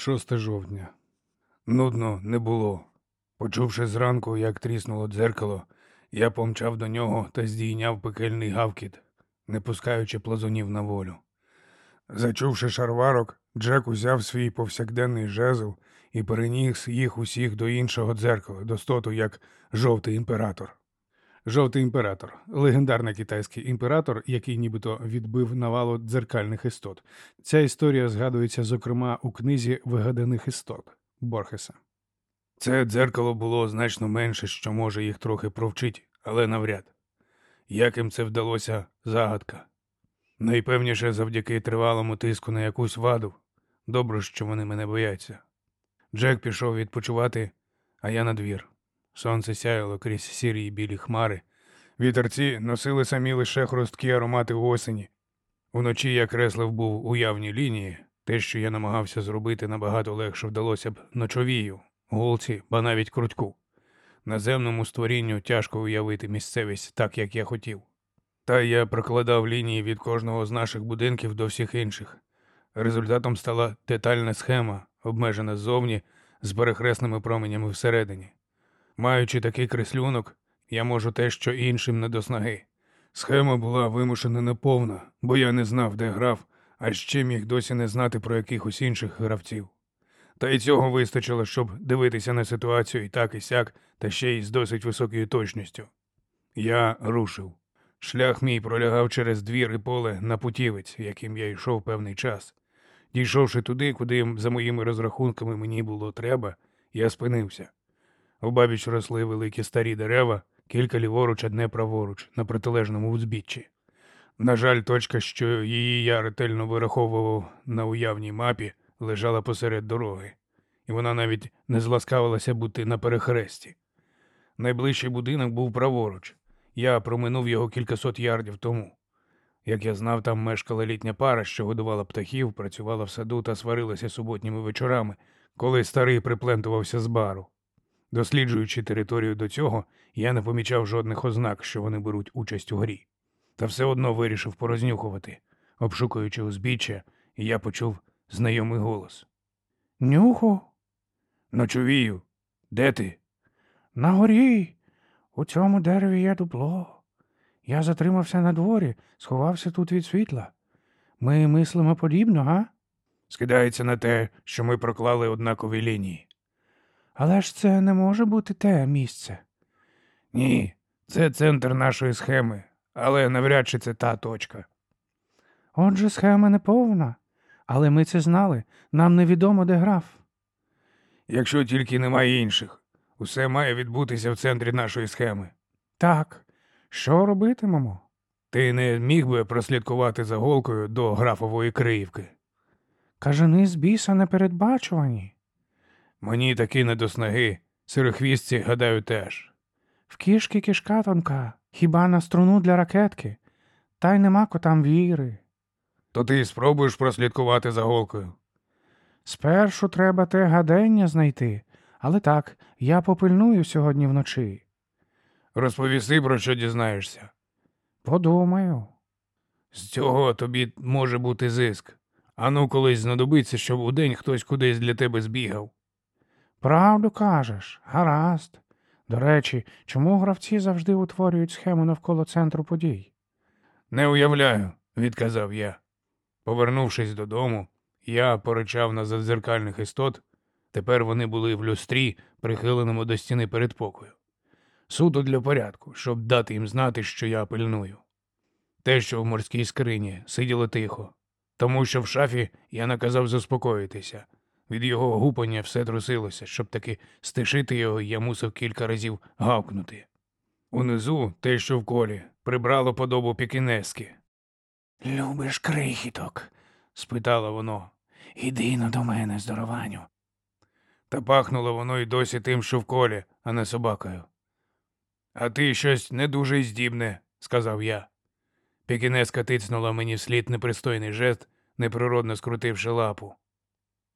6 жовтня. Нудно не було. Почувши зранку, як тріснуло дзеркало, я помчав до нього та здійняв пекельний гавкіт, не пускаючи плазунів на волю. Зачувши шарварок, Джек узяв свій повсякденний жезл і переніс їх усіх до іншого дзеркала, до стоту, як жовтий імператор. Жовтий імператор легендарний китайський імператор, який нібито відбив навалу дзеркальних істот. Ця історія згадується, зокрема, у книзі вигаданих істот Борхеса. Це дзеркало було значно менше, що може їх трохи провчить, але навряд. Як їм це вдалося загадка. Найпевніше завдяки тривалому тиску на якусь ваду. Добре, що вони мене бояться. Джек пішов відпочивати, а я на двір. Сонце сяяло крізь сірі білі хмари. Вітерці носили самі лише хрусткі аромати осені. Уночі я креслив був уявні лінії. Те, що я намагався зробити, набагато легше вдалося б ночовію, голці, ба навіть крутку. Наземному створінню тяжко уявити місцевість так, як я хотів. Та я прокладав лінії від кожного з наших будинків до всіх інших. Результатом стала детальна схема, обмежена ззовні, з перехресними променями всередині. Маючи такий креслюнок, я можу те, що іншим не до снаги. Схема була вимушена неповна, бо я не знав, де грав, а ще міг досі не знати про якихось інших гравців. Та й цього вистачило, щоб дивитися на ситуацію і так і сяк, та ще й з досить високою точністю. Я рушив. Шлях мій пролягав через двір і поле на путівець, яким я йшов певний час. Дійшовши туди, куди, за моїми розрахунками, мені було треба, я спинився. Обабіч росли великі старі дерева, кілька ліворуч, одне праворуч, на протилежному узбіччі. На жаль, точка, що її я ретельно вираховував на уявній мапі, лежала посеред дороги, і вона навіть не зласкавилася бути на перехресті. Найближчий будинок був праворуч. Я проминув його кількасот ярдів тому. Як я знав, там мешкала літня пара, що годувала птахів, працювала в саду та сварилася суботніми вечорами, коли старий приплентувався з бару. Досліджуючи територію до цього, я не помічав жодних ознак, що вони беруть участь у грі. Та все одно вирішив порознюхувати. Обшукуючи узбіччя, я почув знайомий голос. Нюху, Ночовію, де ти? на горі. У цьому дереві є дупло. Я затримався на дворі, сховався тут від світла. Ми мислимо подібно, га? Скидається на те, що ми проклали однакові лінії. Але ж це не може бути те місце. Ні, це центр нашої схеми, але навряд чи це та точка. Отже, схема не повна. Але ми це знали. Нам невідомо, де граф. Якщо тільки немає інших, усе має відбутися в центрі нашої схеми. Так, що робитимемо? Ти не міг би прослідкувати за голкою до графової криївки. Кажани з біса непередбачувані. Мені таки не до снаги, сирохвістці, гадаю, теж. В кішки кишка тонка, хіба на струну для ракетки, та й нема котам віри. То ти спробуєш прослідкувати за голкою. Спершу треба те гадення знайти, але так, я попильную сьогодні вночі. Розповіси, про що дізнаєшся. Подумаю. З цього тобі може бути зиск. Ану, колись знадобиться, щоб удень хтось кудись для тебе збігав. Правду кажеш, гаразд. До речі, чому гравці завжди утворюють схему навколо центру подій? Не уявляю, відказав я. Повернувшись додому, я поричав на задзеркальних істот. Тепер вони були в люстрі, прихиленому до стіни передпокою. Суто для порядку, щоб дати їм знати, що я пильную. Те, що в морській скрині сиділо тихо, тому що в шафі я наказав заспокоїтися. Від його гупання все трусилося, щоб таки стишити його, я мусив кілька разів гавкнути. Унизу те, що в колі, прибрало подобу пікінески. Любиш крихіток? спитало воно. Іди но до мене, здорованю. Та пахнуло воно й досі тим, що в колі, а не собакою. А ти щось не дуже здібне, сказав я. Пікінеска тицнула мені вслід непристойний жест, неприродно скрутивши лапу.